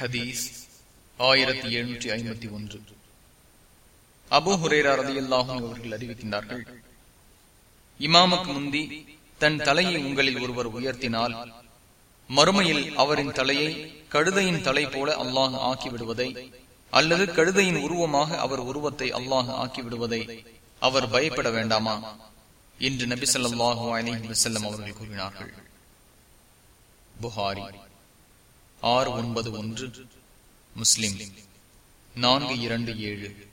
ஹதீஸ் ஆயிரத்தி எழுநூற்றி ஐம்பத்தி ஒன்று. அபு ஹுரேரா ரதியுல்லாஹும் அவர்கள் அறிவிக்கின்றார்கள் இமாமுக்கு முந்தி தன் தலையை உங்களில் ஒருவர் உயர்த்தினால் மறுமையில் அவரின் தலையை கழுதையின் தலை போல அல்லாஹ் ஆக்கிவிடுவதை அல்லது கழுதையின் உருவமாக அவர் உருவத்தை அல்லாஹ் ஆக்கிவிடுவதை அவர் பயப்பட வேண்டாமா? என்று நபி சொல்லாஹு அலஹி வசல்லம் அவர்கள் கூறினார்கள். புகாரி. ஆறு ஒன்பது ஒன்று. முஸ்லிம். நான்கு இரண்டு ஏழு.